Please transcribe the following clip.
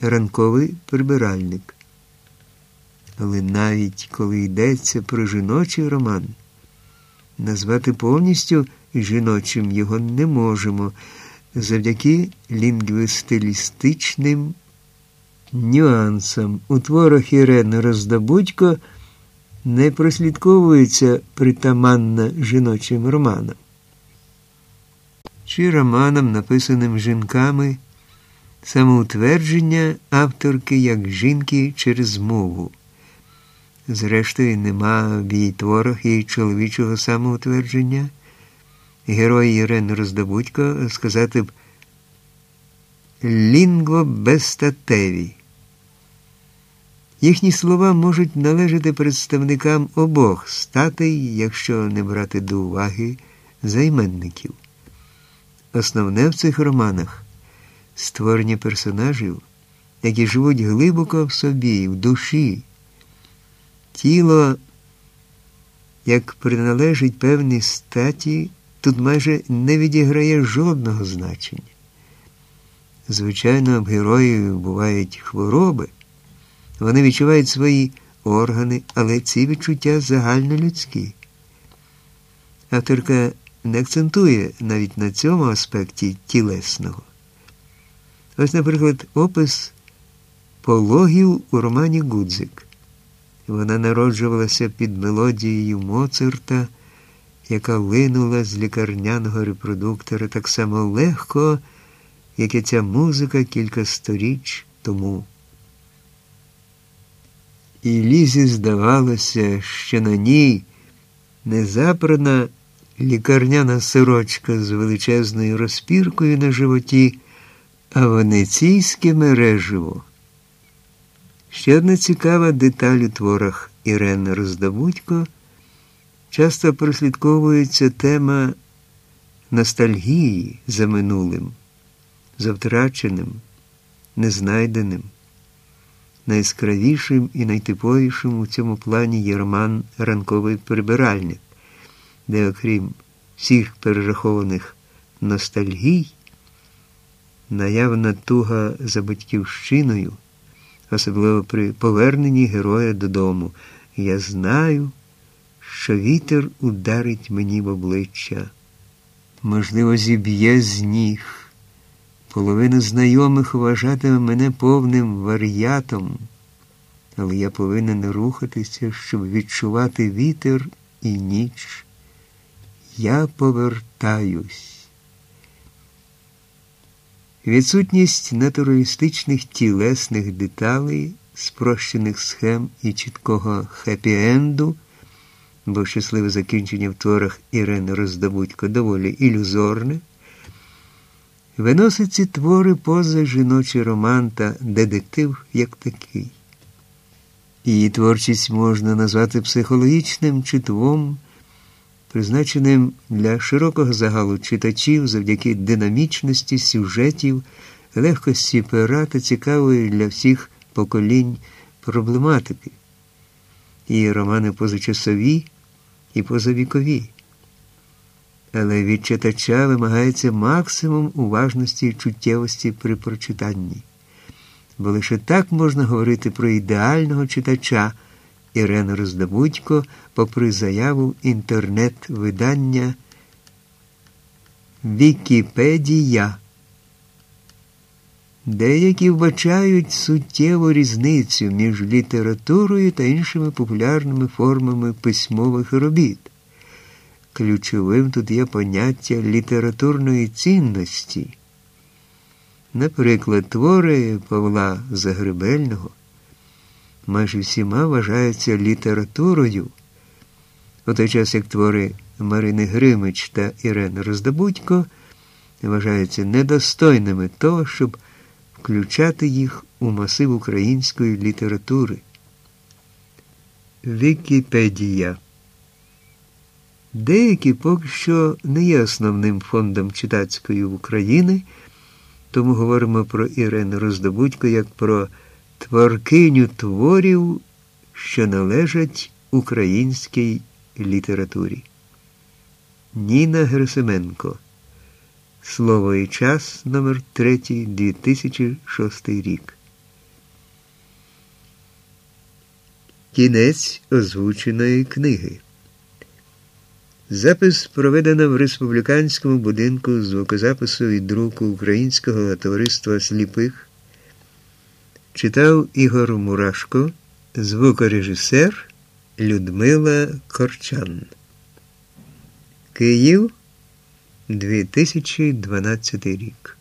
ранковий прибиральник. Але навіть коли йдеться про жіночий роман, назвати повністю жіночим його не можемо завдяки лінгвістилістичним нюансам. У творах Ірени Роздобудько не прослідковується притаманна жіночим романам. Чи романам, написаним жінками, самоутвердження авторки як жінки через мову. Зрештою, нема в її творах і чоловічого самоутвердження. Герой Ірени Роздобудько сказати б лінгво безстатеві. Їхні слова можуть належати представникам обох статей, якщо не брати до уваги займенників. Основне в цих романах створення персонажів, які живуть глибоко в собі, в душі. Тіло, як приналежить певній статі, тут майже не відіграє жодного значення. Звичайно, героїв бувають хвороби, вони відчувають свої органи, але ці відчуття загальнолюдські. Авторка не акцентує навіть на цьому аспекті тілесного. Ось, наприклад, опис пологів у романі Гудзик. Вона народжувалася під мелодією Моцарта, яка винула з лікарняного репродуктора так само легко, як і ця музика кілька сторіч тому. І Лізі здавалося, що на ній незапрана лікарняна сорочка з величезною розпіркою на животі, венеційське мереживо. Ще одна цікава деталь у творах Ірени Роздобудько часто прослідковується тема ностальгії за минулим, за втраченим, незнайденим. Найяскравішим і найтиповішим у цьому плані є роман Ранковий прибиральник, де, окрім всіх перерахованих ностальгій, наявна туга за батьківщиною особливо при поверненні героя додому. Я знаю, що вітер ударить мені в обличчя. Можливо, зіб'є з ніг. Половина знайомих вважатиме мене повним вар'ятом, але я повинен рухатися, щоб відчувати вітер і ніч. Я повертаюсь. Відсутність натуралістичних тілесних деталей, спрощених схем і чіткого хеппі-енду, бо щасливе закінчення в творах Ірени Роздобудько доволі ілюзорне, виносить ці твори поза жіночий роман та детектив як такий. Її творчість можна назвати психологічним читвом призначеним для широкого загалу читачів завдяки динамічності сюжетів, легкості пера та цікавої для всіх поколінь проблематики. Її романи позачасові і позавікові. Але від читача вимагається максимум уважності і чуттєвості при прочитанні. Бо лише так можна говорити про ідеального читача. Ірена Роздобудько, попри заяву інтернет-видання Вікіпедія. Деякі вбачають суттєву різницю між літературою та іншими популярними формами письмових робіт. Ключовим тут є поняття літературної цінності. Наприклад, твори Павла Загребельного майже всіма вважаються літературою, у той час як твори Марини Гримич та Ірени Роздобудько вважаються недостойними того, щоб включати їх у масив української літератури. Вікіпедія. Деякі поки що не є основним фондом читацької України, тому говоримо про Ірину Роздобудько як про творкиню творів, що належать українській літературі. Ніна Герасименко. Слово і час номер 3 2006 рік. Кінець озвученої книги. Запис проведено в республіканському будинку звукозапису і друку Українського товариства сліпих. Читав Ігор Мурашко, звукорежисер Людмила Корчан. Київ 2012 рік.